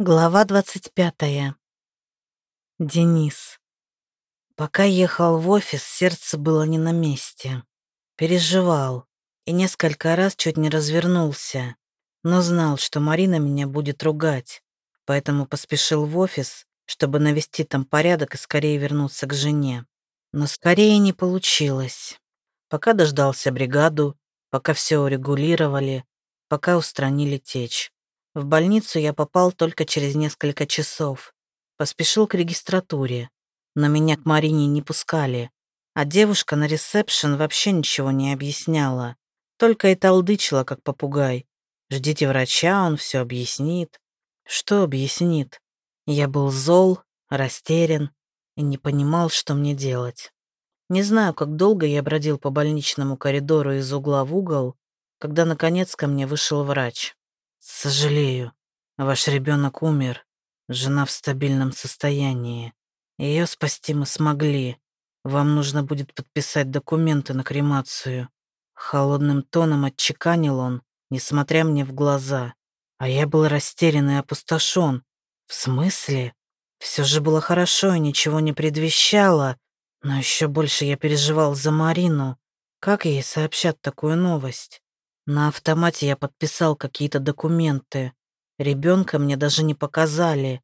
Глава 25. Денис. Пока ехал в офис, сердце было не на месте. Переживал и несколько раз чуть не развернулся, но знал, что Марина меня будет ругать, поэтому поспешил в офис, чтобы навести там порядок и скорее вернуться к жене. Но скорее не получилось. Пока дождался бригаду, пока все урегулировали, пока устранили течь. В больницу я попал только через несколько часов. Поспешил к регистратуре, но меня к Марине не пускали. А девушка на ресепшн вообще ничего не объясняла. Только и толдычила, как попугай. Ждите врача, он все объяснит. Что объяснит? Я был зол, растерян и не понимал, что мне делать. Не знаю, как долго я бродил по больничному коридору из угла в угол, когда, наконец, ко мне вышел врач. «Сожалею, ваш ребенок умер. Жена в стабильном состоянии. Ее спасти мы смогли. Вам нужно будет подписать документы на кремацию». Холодным тоном отчеканил он, несмотря мне в глаза. А я был растерян и опустошен. В смысле? Все же было хорошо и ничего не предвещало. Но еще больше я переживал за Марину. Как ей сообщат такую новость? На автомате я подписал какие-то документы. Ребенка мне даже не показали.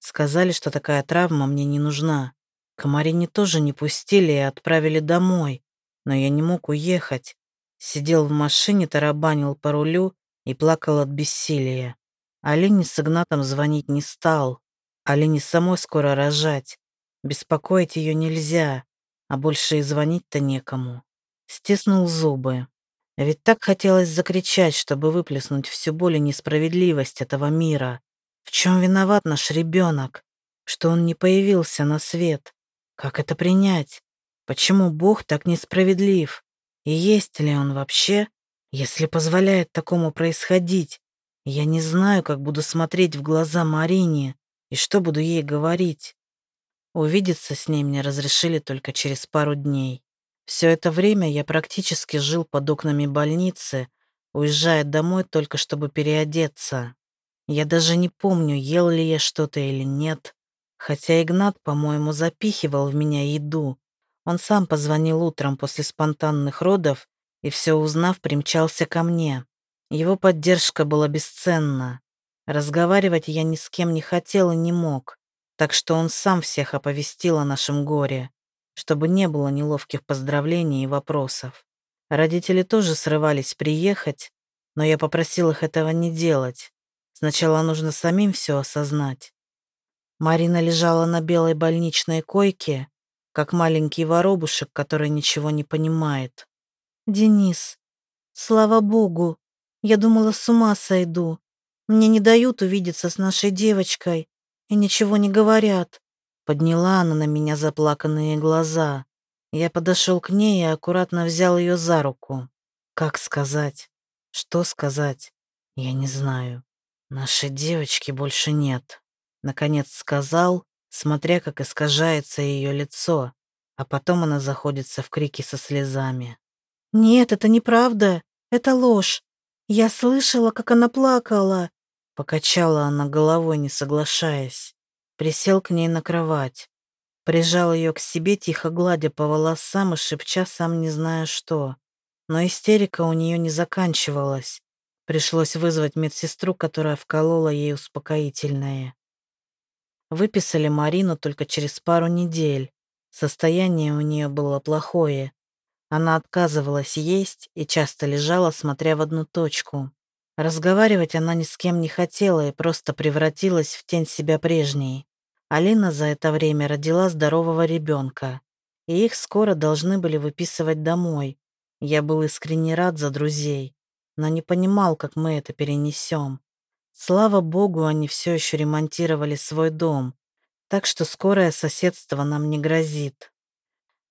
Сказали, что такая травма мне не нужна. К тоже не пустили и отправили домой. Но я не мог уехать. Сидел в машине, тарабанил по рулю и плакал от бессилия. Алине с Игнатом звонить не стал. Алине самой скоро рожать. Беспокоить ее нельзя, а больше и звонить-то некому. Стиснул зубы. Ведь так хотелось закричать, чтобы выплеснуть всю боль и несправедливость этого мира. В чем виноват наш ребенок? Что он не появился на свет? Как это принять? Почему Бог так несправедлив? И есть ли он вообще, если позволяет такому происходить? Я не знаю, как буду смотреть в глаза Марине и что буду ей говорить. Увидеться с ней мне разрешили только через пару дней. Все это время я практически жил под окнами больницы, уезжая домой только чтобы переодеться. Я даже не помню, ел ли я что-то или нет, хотя Игнат, по-моему, запихивал в меня еду. Он сам позвонил утром после спонтанных родов и, все узнав, примчался ко мне. Его поддержка была бесценна. Разговаривать я ни с кем не хотел и не мог, так что он сам всех оповестил о нашем горе чтобы не было неловких поздравлений и вопросов. Родители тоже срывались приехать, но я попросил их этого не делать. Сначала нужно самим все осознать. Марина лежала на белой больничной койке, как маленький воробушек, который ничего не понимает. «Денис, слава богу, я думала, с ума сойду. Мне не дают увидеться с нашей девочкой и ничего не говорят. Подняла она на меня заплаканные глаза. Я подошел к ней и аккуратно взял ее за руку. Как сказать? Что сказать? Я не знаю. Нашей девочки больше нет. Наконец сказал, смотря как искажается ее лицо, а потом она заходится в крики со слезами. «Нет, это неправда. Это ложь. Я слышала, как она плакала». Покачала она головой, не соглашаясь присел к ней на кровать, прижал ее к себе, тихо гладя по волосам и шепча сам не зная что. Но истерика у нее не заканчивалась. Пришлось вызвать медсестру, которая вколола ей успокоительное. Выписали Марину только через пару недель. Состояние у нее было плохое. Она отказывалась есть и часто лежала, смотря в одну точку. Разговаривать она ни с кем не хотела и просто превратилась в тень себя прежней. Алина за это время родила здорового ребенка, и их скоро должны были выписывать домой. Я был искренне рад за друзей, но не понимал, как мы это перенесем. Слава богу, они все еще ремонтировали свой дом, так что скорое соседство нам не грозит.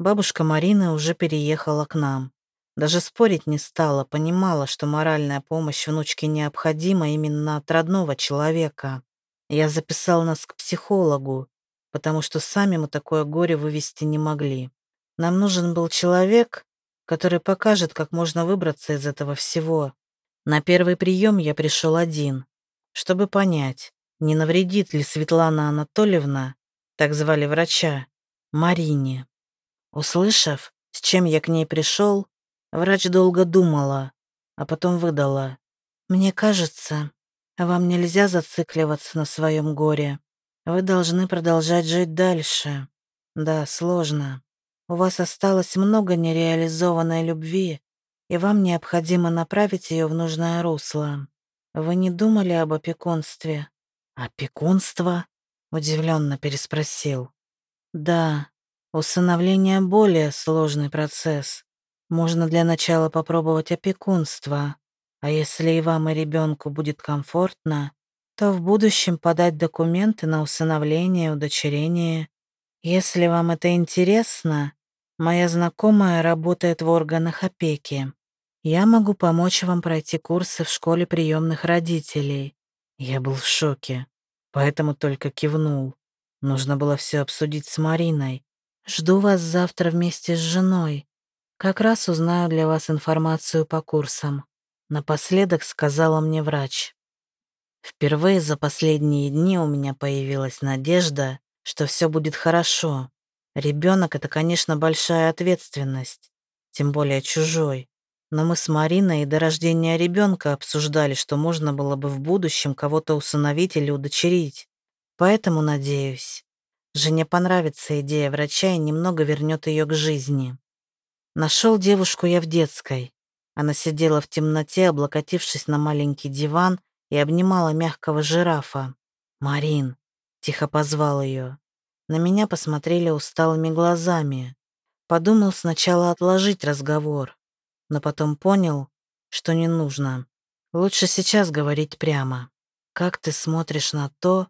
Бабушка Марина уже переехала к нам. Даже спорить не стала, понимала, что моральная помощь внучке необходима именно от родного человека. Я записал нас к психологу, потому что сами мы такое горе вывести не могли. Нам нужен был человек, который покажет, как можно выбраться из этого всего. На первый прием я пришел один, чтобы понять, не навредит ли Светлана Анатольевна, так звали врача, Марине. Услышав, с чем я к ней пришел, врач долго думала, а потом выдала. «Мне кажется, вам нельзя зацикливаться на своем горе. Вы должны продолжать жить дальше. Да, сложно. У вас осталось много нереализованной любви, и вам необходимо направить ее в нужное русло. Вы не думали об опекунстве?» «Опекунство?» — удивленно переспросил. «Да, усыновление — более сложный процесс. Можно для начала попробовать опекунство, а если и вам, и ребенку будет комфортно, то в будущем подать документы на усыновление удочерение. Если вам это интересно, моя знакомая работает в органах опеки. Я могу помочь вам пройти курсы в школе приемных родителей. Я был в шоке, поэтому только кивнул. Нужно было все обсудить с Мариной. Жду вас завтра вместе с женой. Как раз узнаю для вас информацию по курсам. Напоследок сказала мне врач. Впервые за последние дни у меня появилась надежда, что все будет хорошо. Ребенок — это, конечно, большая ответственность, тем более чужой. Но мы с Мариной до рождения ребенка обсуждали, что можно было бы в будущем кого-то усыновить или удочерить. Поэтому, надеюсь, жене понравится идея врача и немного вернет ее к жизни. Нашел девушку я в детской. Она сидела в темноте, облокотившись на маленький диван и обнимала мягкого жирафа. «Марин!» — тихо позвал ее. На меня посмотрели усталыми глазами. Подумал сначала отложить разговор, но потом понял, что не нужно. Лучше сейчас говорить прямо. Как ты смотришь на то,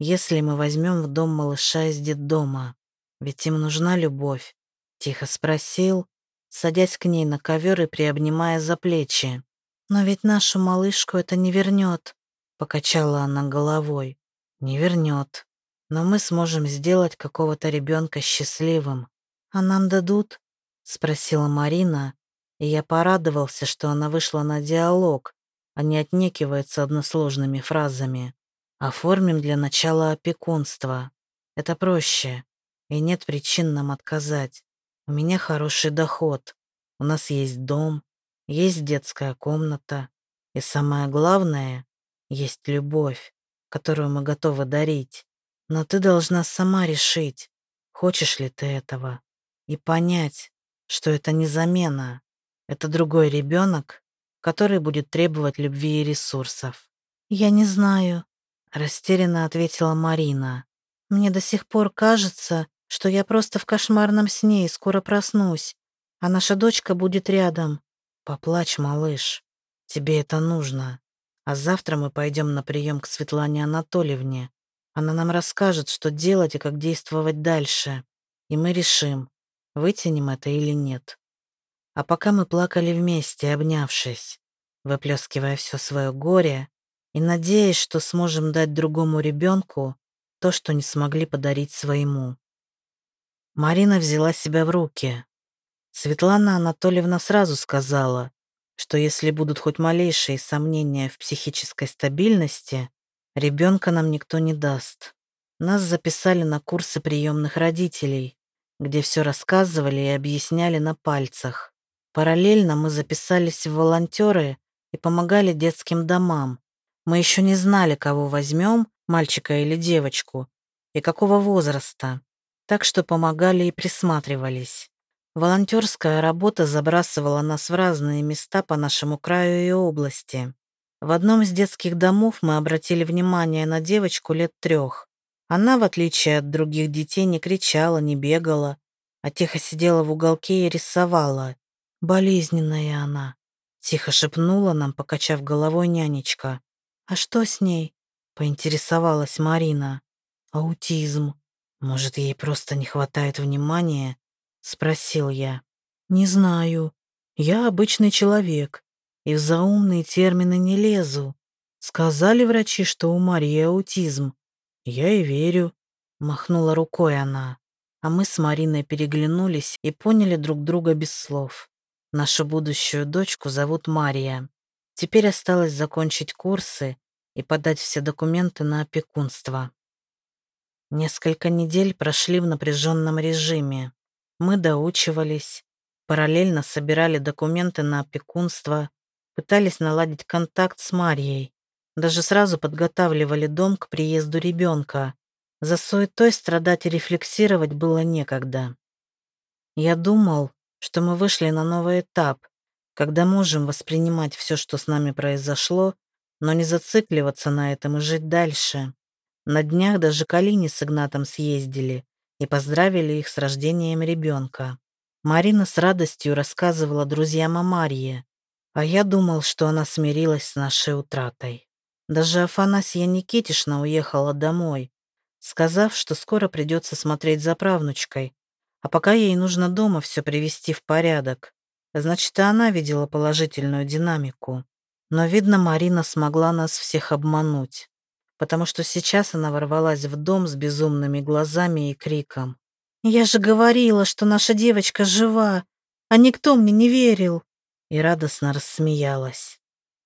если мы возьмем в дом малыша из детдома? Ведь им нужна любовь. Тихо спросил, садясь к ней на ковер и приобнимая за плечи. «Но ведь нашу малышку это не вернет», — покачала она головой. «Не вернет. Но мы сможем сделать какого-то ребенка счастливым. А нам дадут?» — спросила Марина, и я порадовался, что она вышла на диалог, а не отнекивается односложными фразами. Оформим для начала опекунство. Это проще, и нет причин нам отказать. У меня хороший доход, у нас есть дом, есть детская комната, и самое главное, есть любовь, которую мы готовы дарить. Но ты должна сама решить, хочешь ли ты этого, и понять, что это не замена, это другой ребенок, который будет требовать любви и ресурсов. «Я не знаю», — растерянно ответила Марина. «Мне до сих пор кажется, что я просто в кошмарном сне и скоро проснусь, а наша дочка будет рядом. Поплачь, малыш, тебе это нужно. А завтра мы пойдем на прием к Светлане Анатольевне. Она нам расскажет, что делать и как действовать дальше. И мы решим, вытянем это или нет. А пока мы плакали вместе, обнявшись, выплескивая все свое горе и надеясь, что сможем дать другому ребенку то, что не смогли подарить своему. Марина взяла себя в руки. Светлана Анатольевна сразу сказала, что если будут хоть малейшие сомнения в психической стабильности, ребенка нам никто не даст. Нас записали на курсы приемных родителей, где все рассказывали и объясняли на пальцах. Параллельно мы записались в волонтеры и помогали детским домам. Мы еще не знали, кого возьмем, мальчика или девочку, и какого возраста, так что помогали и присматривались. Волонтерская работа забрасывала нас в разные места по нашему краю и области. В одном из детских домов мы обратили внимание на девочку лет трех. Она, в отличие от других детей, не кричала, не бегала, а тихо сидела в уголке и рисовала. Болезненная она. Тихо шепнула нам, покачав головой нянечка. «А что с ней?» — поинтересовалась Марина. «Аутизм. Может, ей просто не хватает внимания?» — спросил я. «Не знаю. Я обычный человек, и в заумные термины не лезу. Сказали врачи, что у Марии аутизм. Я и верю», — махнула рукой она. А мы с Мариной переглянулись и поняли друг друга без слов. Нашу будущую дочку зовут Мария. Теперь осталось закончить курсы и подать все документы на опекунство. Несколько недель прошли в напряженном режиме. Мы доучивались, параллельно собирали документы на опекунство, пытались наладить контакт с Марьей, даже сразу подготавливали дом к приезду ребенка. За суетой страдать и рефлексировать было некогда. Я думал, что мы вышли на новый этап, когда можем воспринимать все, что с нами произошло, но не зацикливаться на этом и жить дальше. На днях даже Калини с Игнатом съездили и поздравили их с рождением ребенка. Марина с радостью рассказывала друзьям о Марье, а я думал, что она смирилась с нашей утратой. Даже Афанасья Никитишна уехала домой, сказав, что скоро придется смотреть за правнучкой, а пока ей нужно дома все привести в порядок. Значит, и она видела положительную динамику. Но, видно, Марина смогла нас всех обмануть, потому что сейчас она ворвалась в дом с безумными глазами и криком. «Я же говорила, что наша девочка жива, а никто мне не верил!» И радостно рассмеялась.